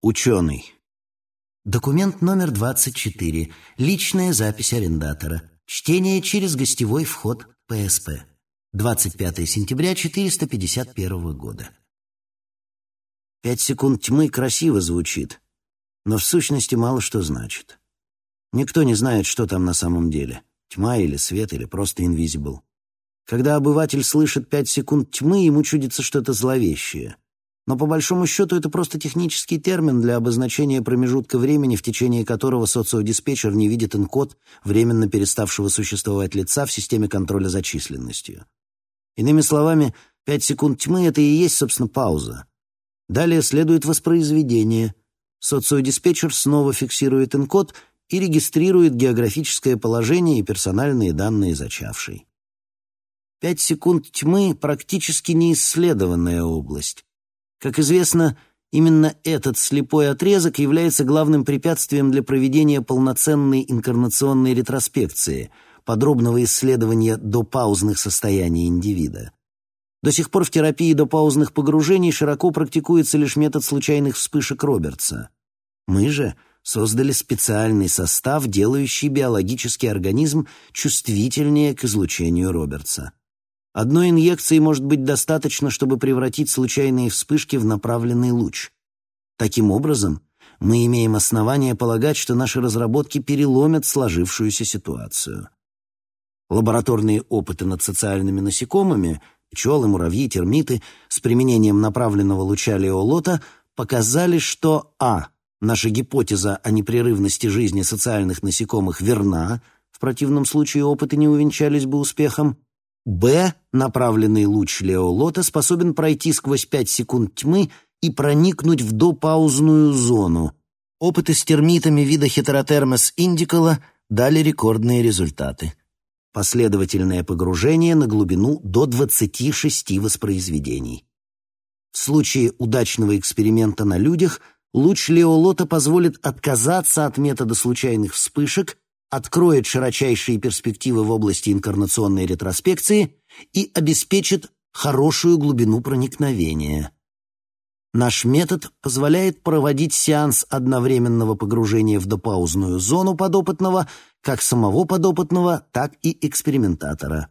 Ученый. Документ номер 24. Личная запись арендатора. Чтение через гостевой вход ПСП. 25 сентября 451 года. Пять секунд тьмы красиво звучит, но в сущности мало что значит. Никто не знает, что там на самом деле. Тьма или свет, или просто инвизибл. Когда обыватель слышит пять секунд тьмы, ему чудится что-то зловещее. Но по большому счету это просто технический термин для обозначения промежутка времени, в течение которого социодиспетчер не видит инкод временно переставшего существовать лица в системе контроля за численностью. Иными словами, пять секунд тьмы — это и есть, собственно, пауза. Далее следует воспроизведение. Социодиспетчер снова фиксирует инкод и регистрирует географическое положение и персональные данные зачавшей. Пять секунд тьмы — практически неисследованная область. Как известно, именно этот слепой отрезок является главным препятствием для проведения полноценной инкарнационной ретроспекции, подробного исследования допаузных состояний индивида. До сих пор в терапии допаузных погружений широко практикуется лишь метод случайных вспышек Робертса. Мы же создали специальный состав, делающий биологический организм чувствительнее к излучению Робертса. Одной инъекции может быть достаточно, чтобы превратить случайные вспышки в направленный луч. Таким образом, мы имеем основания полагать, что наши разработки переломят сложившуюся ситуацию. Лабораторные опыты над социальными насекомыми, пчелы, муравьи, термиты, с применением направленного луча леолота показали, что а. Наша гипотеза о непрерывности жизни социальных насекомых верна, в противном случае опыты не увенчались бы успехом, Б. Направленный луч Леолота способен пройти сквозь 5 секунд тьмы и проникнуть в допаузную зону. Опыты с термитами вида Heterotermes indicala дали рекордные результаты. Последовательное погружение на глубину до 26 воспроизведений. В случае удачного эксперимента на людях луч Леолота позволит отказаться от метода случайных вспышек откроет широчайшие перспективы в области инкарнационной ретроспекции и обеспечит хорошую глубину проникновения. Наш метод позволяет проводить сеанс одновременного погружения в допаузную зону подопытного, как самого подопытного, так и экспериментатора.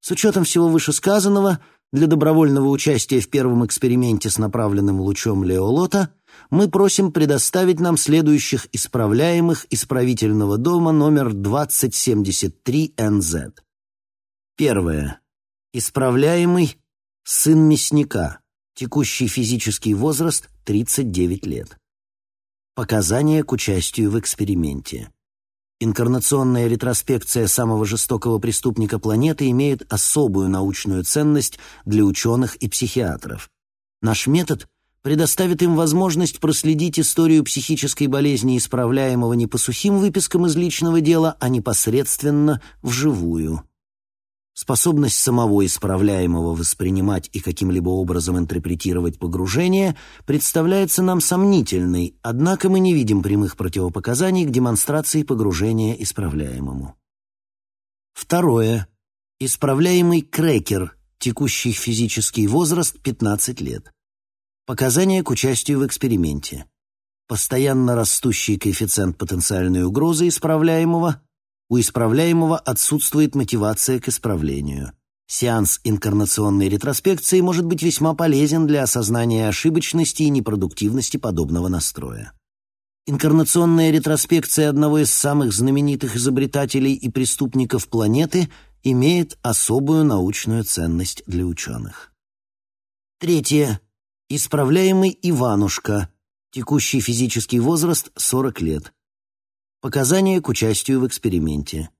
С учетом всего вышесказанного, для добровольного участия в первом эксперименте с направленным лучом Леолота – мы просим предоставить нам следующих исправляемых исправительного дома номер 2073НЗ. Первое. Исправляемый сын мясника. Текущий физический возраст 39 лет. Показания к участию в эксперименте. Инкарнационная ретроспекция самого жестокого преступника планеты имеет особую научную ценность для ученых и психиатров. Наш метод предоставит им возможность проследить историю психической болезни, исправляемого не по сухим выпискам из личного дела, а непосредственно вживую. Способность самого исправляемого воспринимать и каким-либо образом интерпретировать погружение представляется нам сомнительной, однако мы не видим прямых противопоказаний к демонстрации погружения исправляемому. Второе. Исправляемый крекер, текущий физический возраст 15 лет. Показания к участию в эксперименте. Постоянно растущий коэффициент потенциальной угрозы исправляемого. У исправляемого отсутствует мотивация к исправлению. Сеанс инкарнационной ретроспекции может быть весьма полезен для осознания ошибочности и непродуктивности подобного настроя. Инкарнационная ретроспекция одного из самых знаменитых изобретателей и преступников планеты имеет особую научную ценность для ученых. Третье. Исправляемый Иванушка. Текущий физический возраст 40 лет. Показания к участию в эксперименте.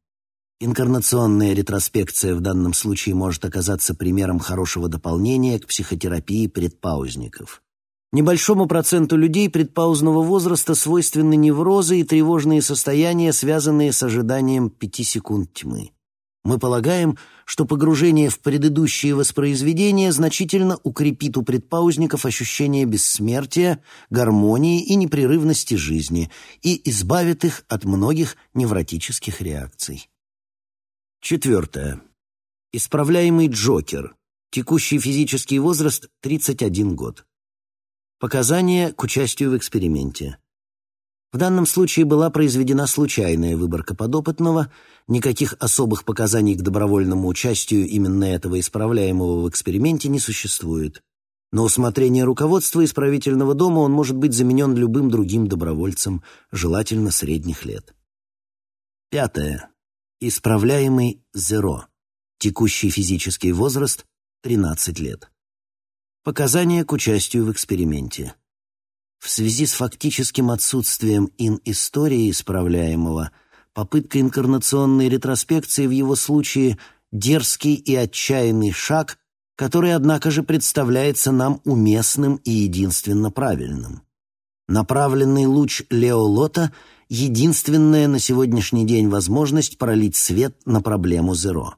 Инкарнационная ретроспекция в данном случае может оказаться примером хорошего дополнения к психотерапии предпаузников. Небольшому проценту людей предпаузного возраста свойственны неврозы и тревожные состояния, связанные с ожиданием пяти секунд тьмы. Мы полагаем, что погружение в предыдущие воспроизведения значительно укрепит у предпаузников ощущение бессмертия, гармонии и непрерывности жизни и избавит их от многих невротических реакций. Четвертое. Исправляемый Джокер. Текущий физический возраст 31 год. Показания к участию в эксперименте. В данном случае была произведена случайная выборка подопытного, никаких особых показаний к добровольному участию именно этого исправляемого в эксперименте не существует. На усмотрение руководства исправительного дома он может быть заменен любым другим добровольцем, желательно средних лет. Пятое. Исправляемый зеро. Текущий физический возраст – 13 лет. Показания к участию в эксперименте. В связи с фактическим отсутствием ин-истории исправляемого, попытка инкарнационной ретроспекции в его случае – дерзкий и отчаянный шаг, который, однако же, представляется нам уместным и единственно правильным. Направленный луч Леолота — единственная на сегодняшний день возможность пролить свет на проблему Зеро.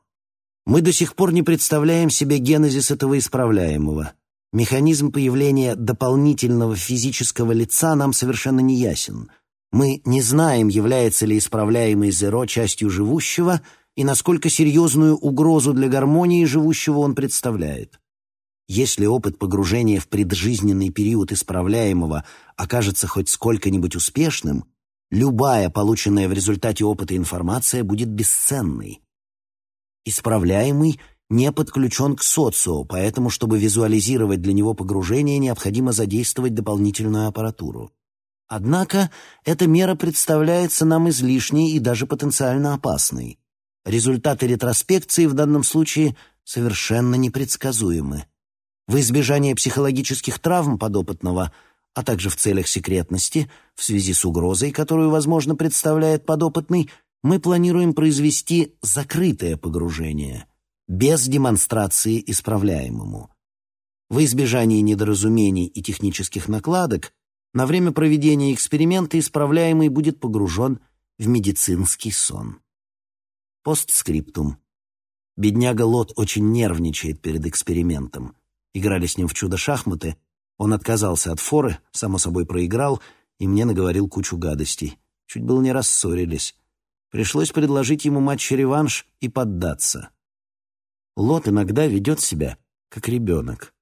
Мы до сих пор не представляем себе генезис этого исправляемого — Механизм появления дополнительного физического лица нам совершенно не ясен. Мы не знаем, является ли исправляемый зеро частью живущего и насколько серьезную угрозу для гармонии живущего он представляет. Если опыт погружения в преджизненный период исправляемого окажется хоть сколько-нибудь успешным, любая полученная в результате опыта информация будет бесценной. Исправляемый — не подключен к социо, поэтому, чтобы визуализировать для него погружение, необходимо задействовать дополнительную аппаратуру. Однако эта мера представляется нам излишней и даже потенциально опасной. Результаты ретроспекции в данном случае совершенно непредсказуемы. В избежание психологических травм подопытного, а также в целях секретности, в связи с угрозой, которую, возможно, представляет подопытный, мы планируем произвести закрытое погружение – без демонстрации исправляемому. В избежании недоразумений и технических накладок на время проведения эксперимента исправляемый будет погружен в медицинский сон. Постскриптум. Бедняга Лот очень нервничает перед экспериментом. Играли с ним в чудо-шахматы. Он отказался от форы, само собой проиграл, и мне наговорил кучу гадостей. Чуть было не рассорились. Пришлось предложить ему матч-реванш и поддаться. Лот иногда ведет себя как ребенок.